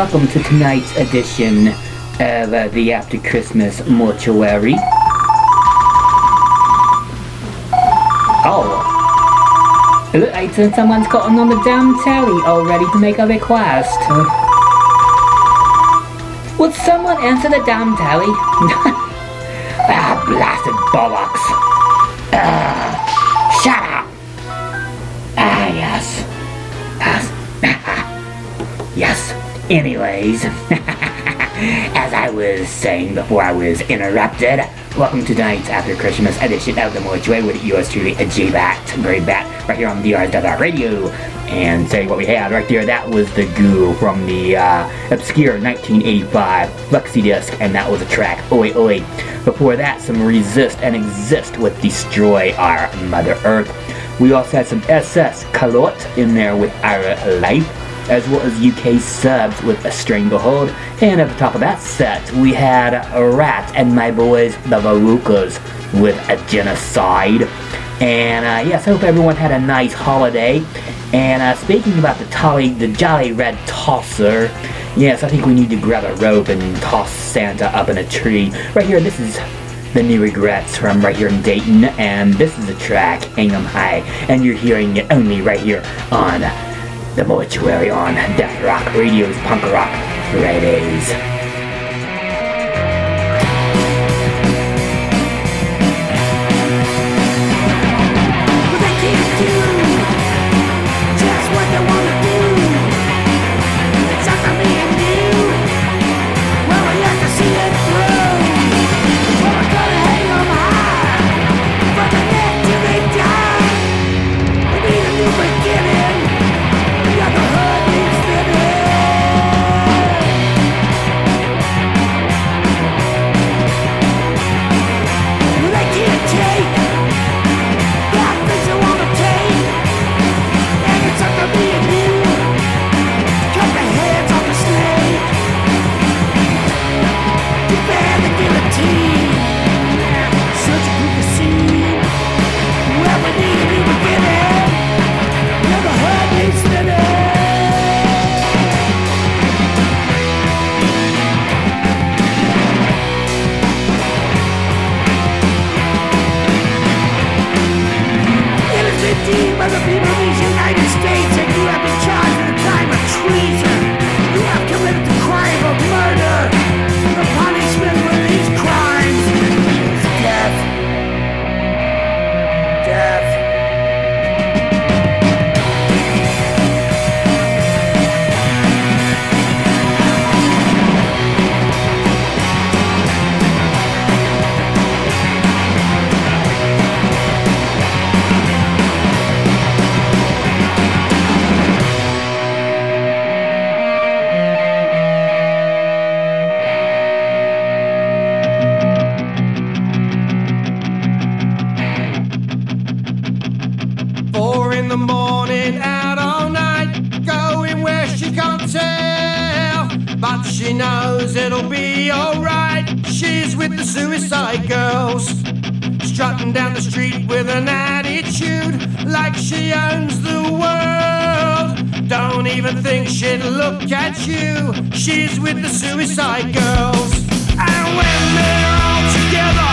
welcome to tonight's edition of uh, the After Christmas Mortuary. Oh. It looks like someone's gotten on the damn telly already to make a request. Would someone answer the damn telly? ah, blasted bollocks. Anyways, as I was saying before I was interrupted, welcome to tonight's After Christmas edition of the Mortuary with yours truly, a J-Bat, Great Bat, right here on DRS Radio. And say what we had right there, that was the goo from the uh, obscure 1985 Flexi Disc, and that was a track, Oi Oi. Before that, some Resist and Exist with Destroy Our Mother Earth. We also had some SS Kaliert in there with Our Life, as well as UK subs with A Stranglehold. And at the top of that set, we had a Rat and my boys, the Varukers, with A Genocide. And uh, yes, I hope everyone had a nice holiday. And uh, speaking about the tolly, the Jolly Red Tosser, yes, I think we need to grab a rope and toss Santa up in a tree. Right here, this is the New Regrets from right here in Dayton, and this is the track Hang 'em High, and you're hearing it only right here on the Mortuary on Death Rock Radio's Punk Rock Fridays. She'd look at you. She's with the suicide girls. And when they're all together,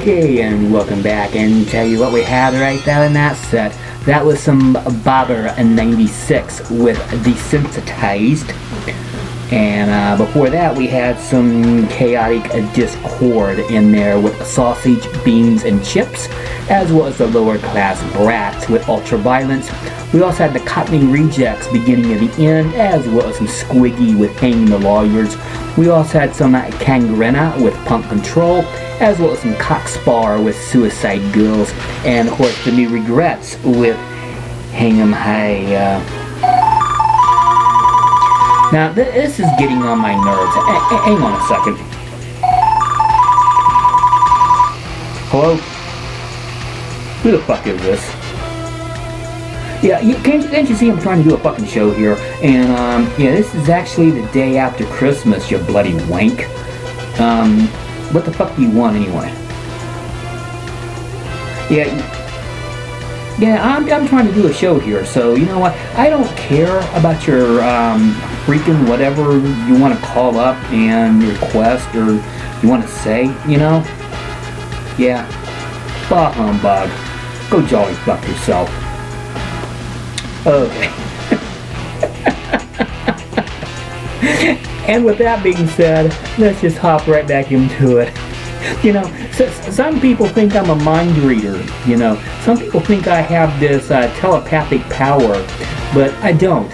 Okay, and welcome back. And tell you what we had right there in that set. That was some Bobber in 96 with Desensitized. And uh, before that, we had some chaotic discord in there with sausage, beans, and chips, as well as the lower class brats with Ultra Violence. We also had the Cockney Rejects beginning at the end, as well as some Squiggy with Hanging the Lawyers. We also had some uh, Kangrena with Punk Control, as well as some Cock Sparrer with Suicide Girls, and of course the New Regrets with Hang 'em High. Uh, now, th- this is getting on my nerves. A- a- hang on a second. Hello? Who the fuck is this? Yeah, you, can't, can't you see I'm trying to do a fucking show here? And, um, yeah, this is actually the day after Christmas, you bloody wank. Um, what the fuck do you want anyway? Yeah, yeah, I'm, I'm trying to do a show here, so you know what? I don't care about your um, freaking whatever you want to call up and request or you want to say, you know? Yeah. Bah humbug. Go jolly fuck yourself. Okay. and with that being said, let's just hop right back into it. You know, some people think I'm a mind reader. You know, some people think I have this uh, telepathic power, but I don't.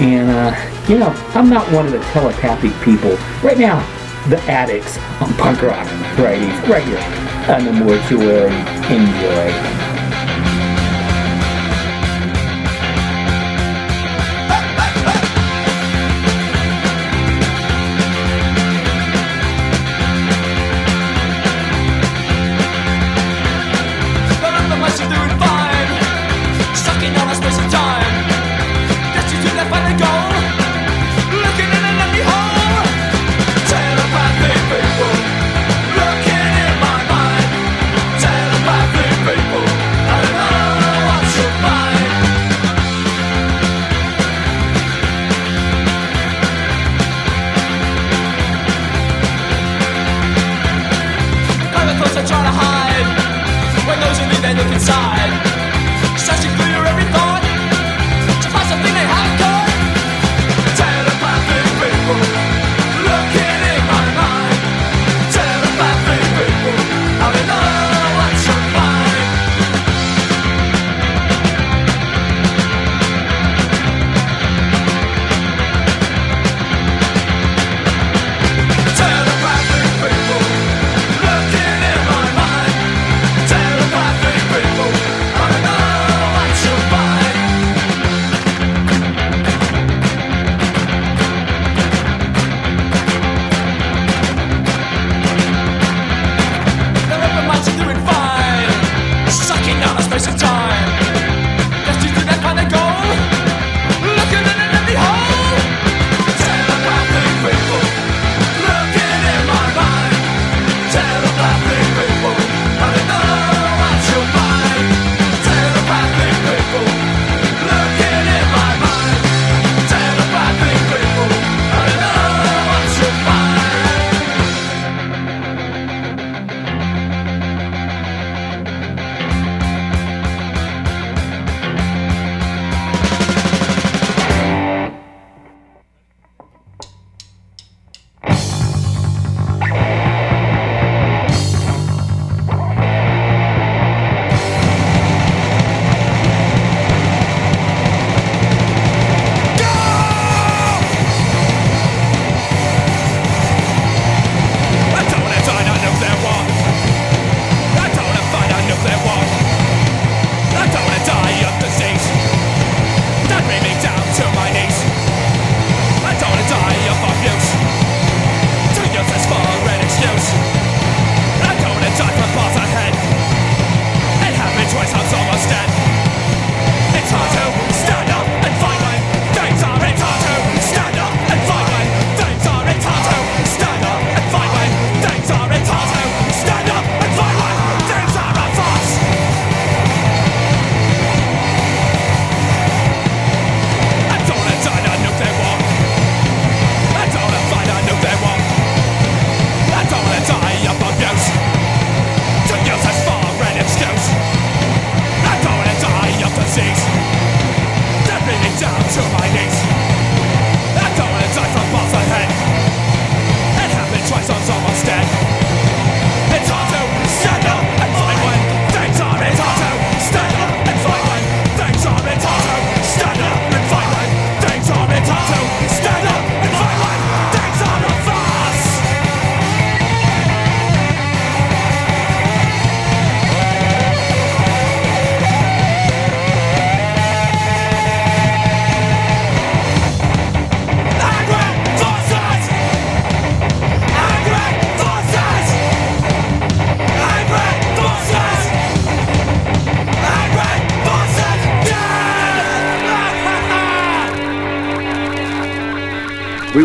And, uh, you know, I'm not one of the telepathic people. Right now, the Adicts on punk rock Fridays, right here on the mortuary. Enjoy.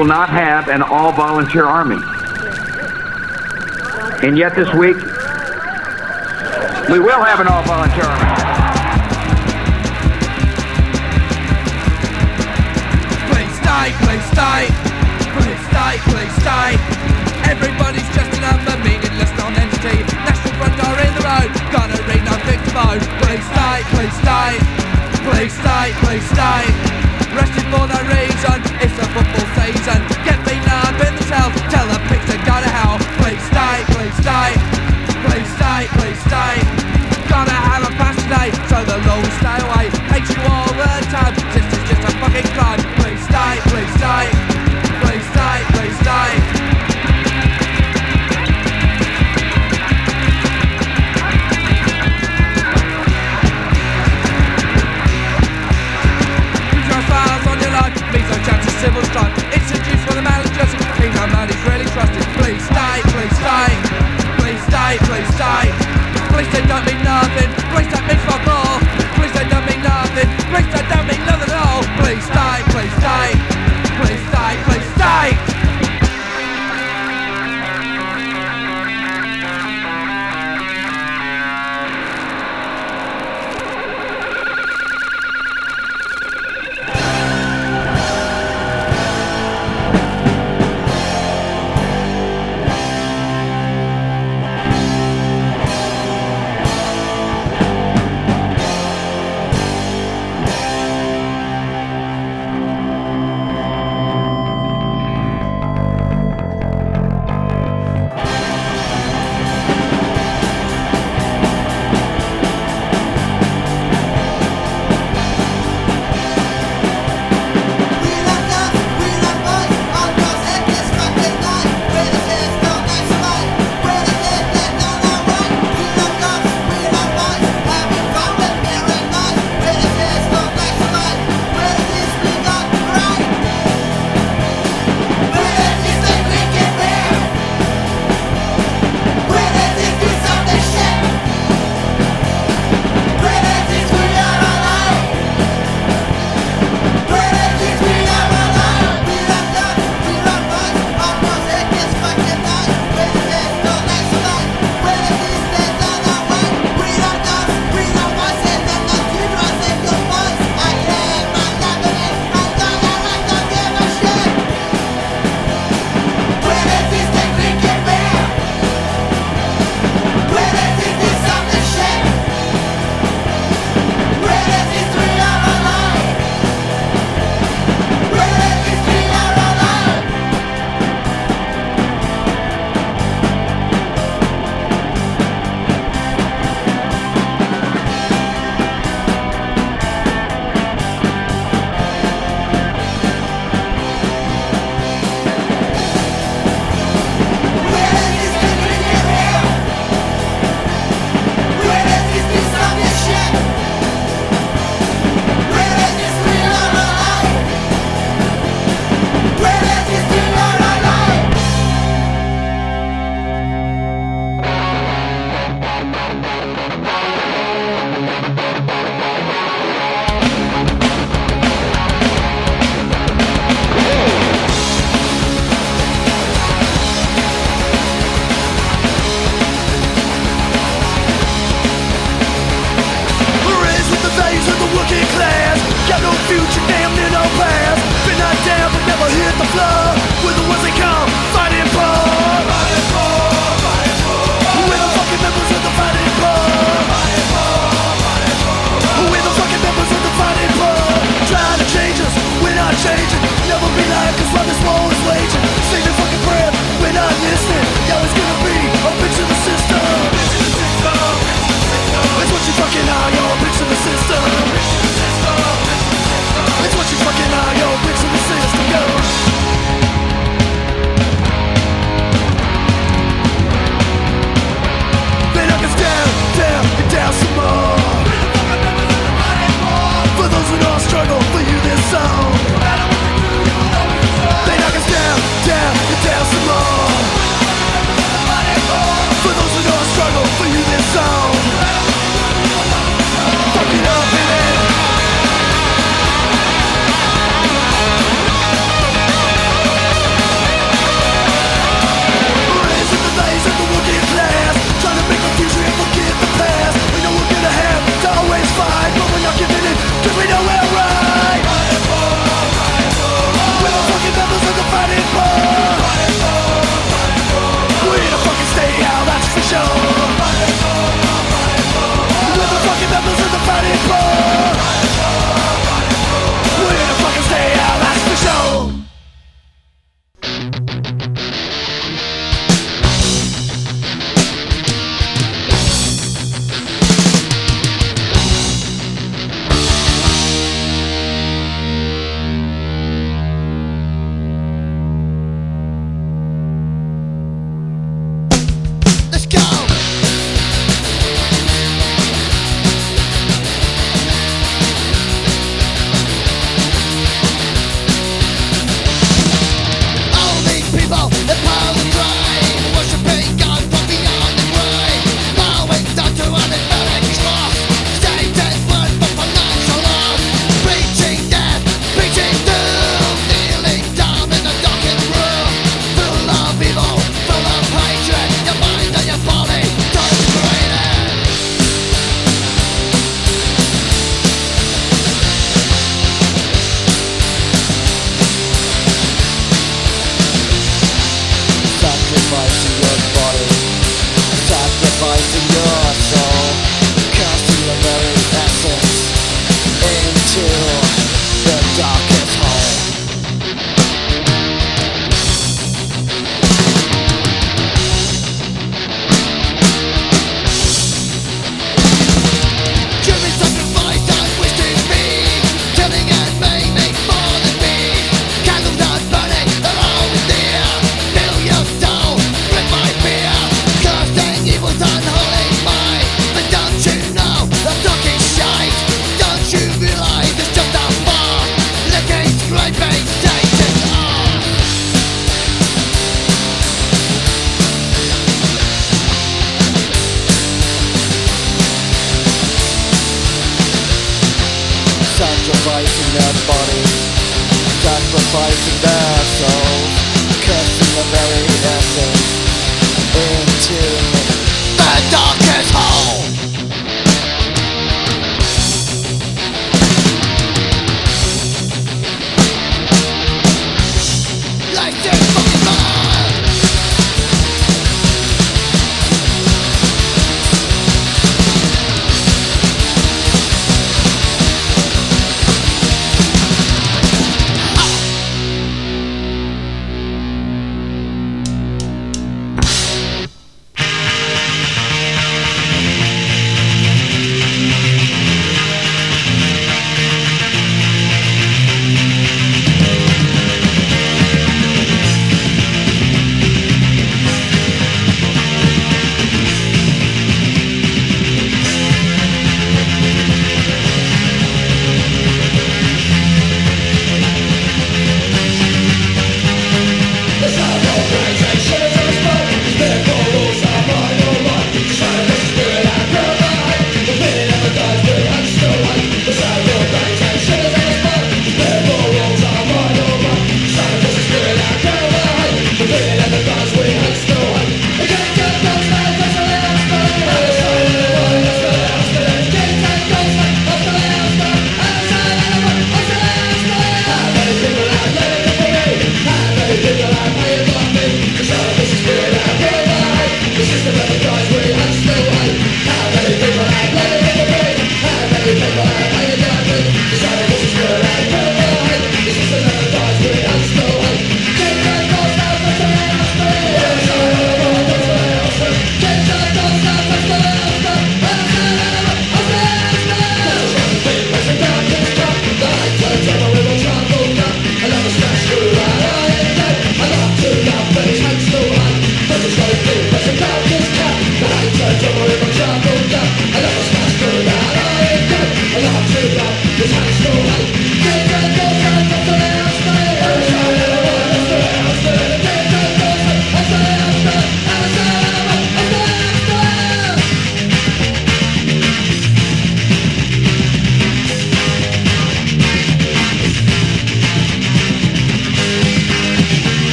Will not have an all volunteer army. And yet this week, we will have an all volunteer army. Please stay, please stay, please stay, please stay. Everybody's just another meaningless non-entity. National Front are in the road, gonna read no fixed mode. Please stay, please stay, please stay, please stay. Rested for no reason, tail, tell the pigs to go to hell. Please stay, please stay, please stay, please stay. Gotta have a pass today, so the will stay away. Hate you all the time, this is just a fucking crime. Please stay, please stay, please stay, please stay. Use your really trust is please stay, please stay, please stay, please stay. Please they don't mean nothing, please don't mean fuck all. Please they don't mean nothing, please that don't mean nothing at all. Please stay, please stay, please stay, please stay.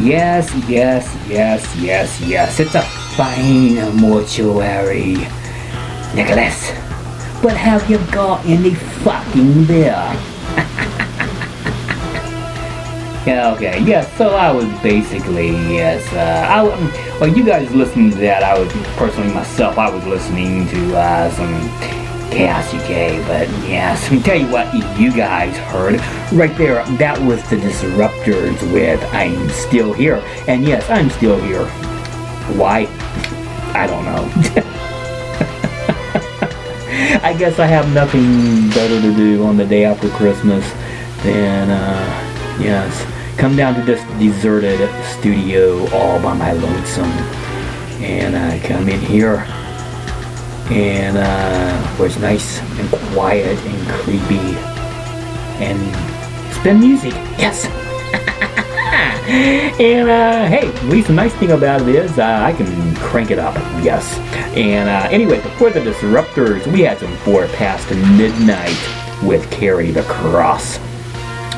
Yes, yes, yes, yes, yes. It's a fine mortuary, Nicholas. But have you got any fucking beer? yeah, okay, yes. So I was basically yes. Uh, I well, you guys listening to that. I was personally myself. I was listening to uh, some Chaos UK. But yes, let me tell you what you guys heard right there. That was the Disruptors with "I'm Still Here," and yes, I'm still here. Why? I don't know. I guess I have nothing better to do on the day after Christmas than, uh, yes, come down to this deserted studio all by my lonesome. And uh, come in here and uh, it's nice and quiet and creepy and it's been music. Yes. and uh, hey, at least the nice thing about it is uh, I can crank it up. Yes. And uh, anyway, before the Disruptors, we had some four past midnight with Carry the Cross.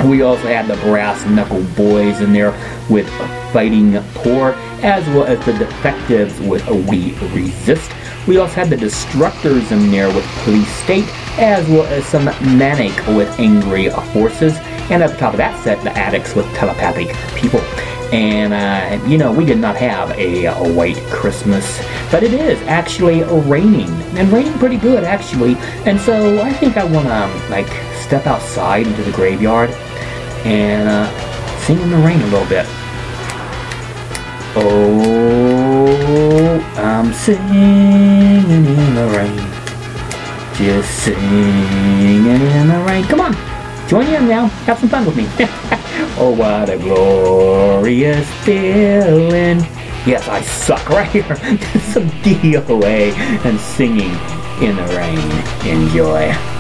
We also had the Brass Knuckle Boys in there with Fighting Poor, as well as the Defectives with We Resist. We also had the Destructors in there with Police State, as well as some Manic with Angry Horses. And at the top of that set, the Adicts with Telepathic People. And, uh, you know, we did not have a, a white Christmas, but it is actually raining, and raining pretty good, actually. And so I think I want to, like, step outside into the graveyard and uh, sing in the rain a little bit. Oh, I'm singing in the rain. Just singing in the rain. Come on, join in now. Have some fun with me. oh, what a glorious feeling. Yes, I suck right here. some DOA and singing in the rain. Enjoy.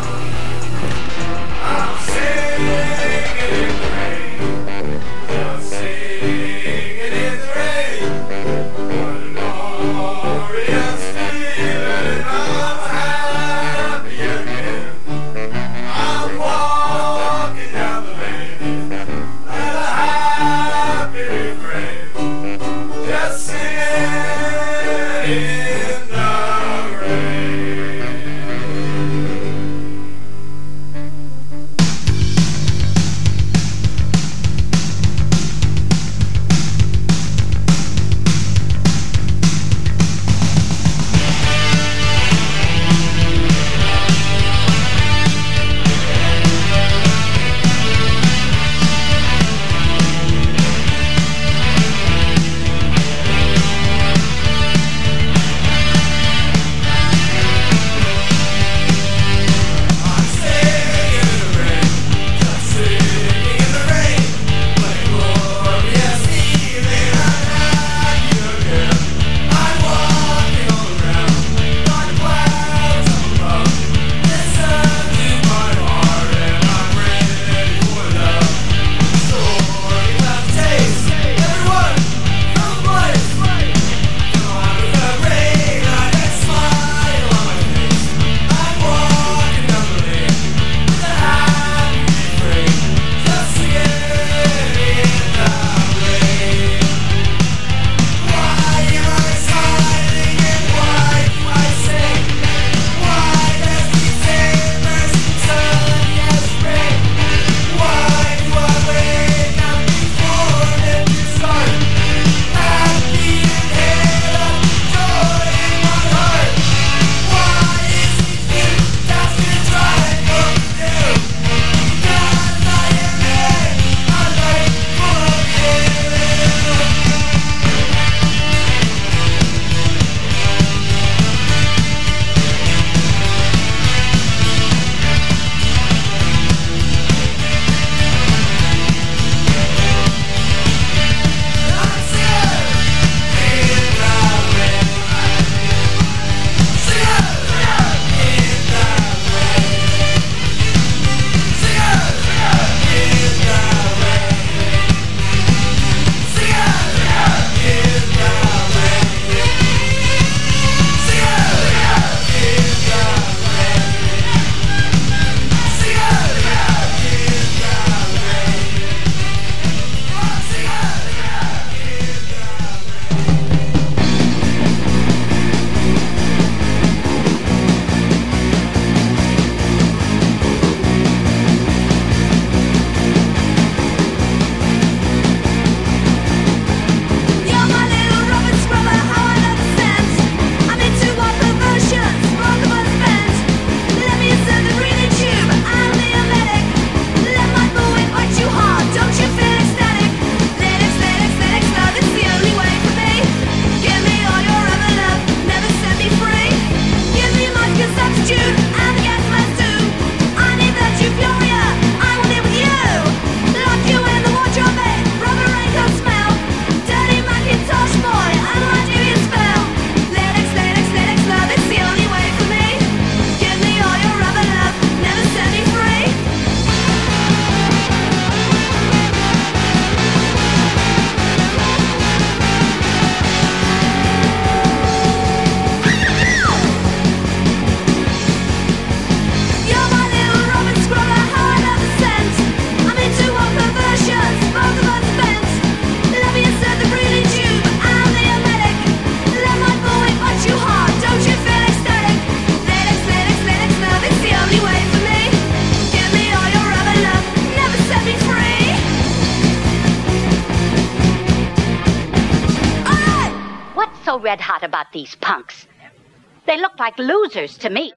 so red hot about these punks. They look like losers to me.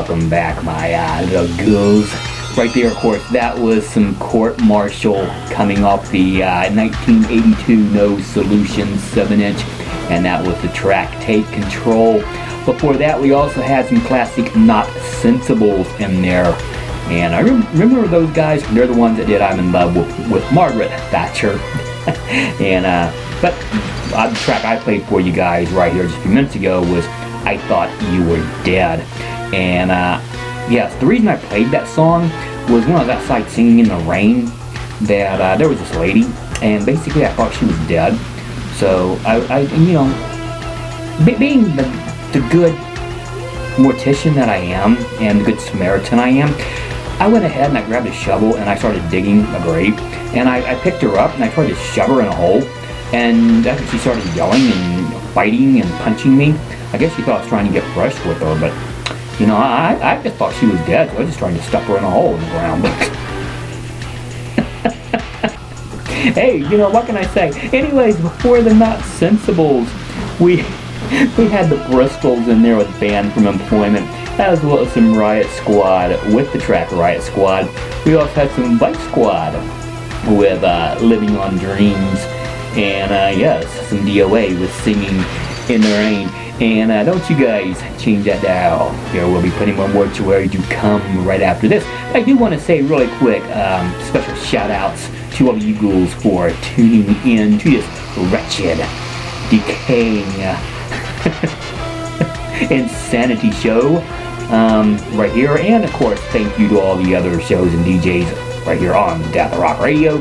Welcome back, my uh, little ghouls. Right there, of course, that was some court martial coming off the uh, 1982 No Solution 7 inch, and that was the track Take Control. Before that, we also had some classic Not Sensibles in there. And I rem- remember those guys, they're the ones that did I'm in Love with, with Margaret Thatcher. and, uh, but uh, the track I played for you guys right here just a few minutes ago was I Thought You Were Dead. And, uh, yes, the reason I played that song was when I was outside singing in the rain that uh, there was this lady, and basically I thought she was dead. So I, I you know, be- being the, the good mortician that I am and the good Samaritan I am, I went ahead and I grabbed a shovel and I started digging a grave. And I, I picked her up and I tried to shove her in a hole. And when she started yelling and fighting and punching me. I guess she thought I was trying to get fresh with her, but you know, I, I just thought she was dead, so I was just trying to stuff her in a hole in the ground. hey, you know, what can I say? Anyways, before the Not Sensibles, we we had the Bristols in there with Banned from Employment, as well as some Riot Squad with the track Riot Squad. We also had some Vice Squad with uh, Living on Dreams, and uh, yes, some DOA with Singing in the Rain. And uh, don't you guys change that dial. There will be plenty more mortuary to where you come right after this. I do want to say really quick, um, special shout outs to all of you ghouls for tuning in to this wretched, decaying insanity show um, right here. And of course, thank you to all the other shows and DJs right here on Death Rock Radio,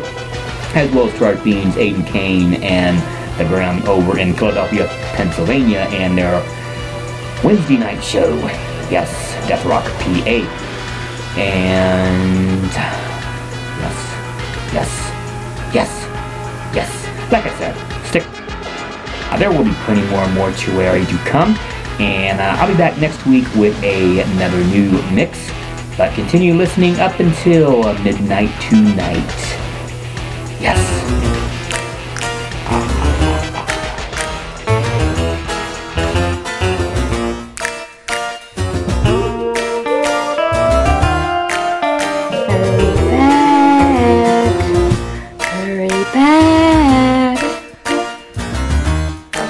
as well as to our fiends Aiden Kane and the over in Philadelphia, Pennsylvania, and their Wednesday night show. Yes, Death Rock PA. And yes, yes, yes, yes. Like I said, stick. Uh, there will be plenty more and mortuary to come, and uh, I'll be back next week with a, another new mix. But continue listening up until midnight tonight. Yes. Hurry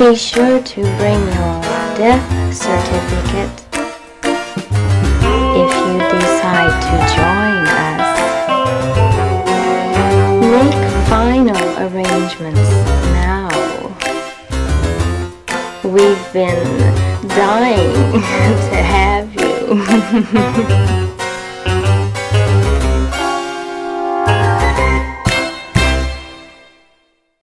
Be sure to bring your death certificate if you decide to join us. Make final arrangements now. We've been dying to have you.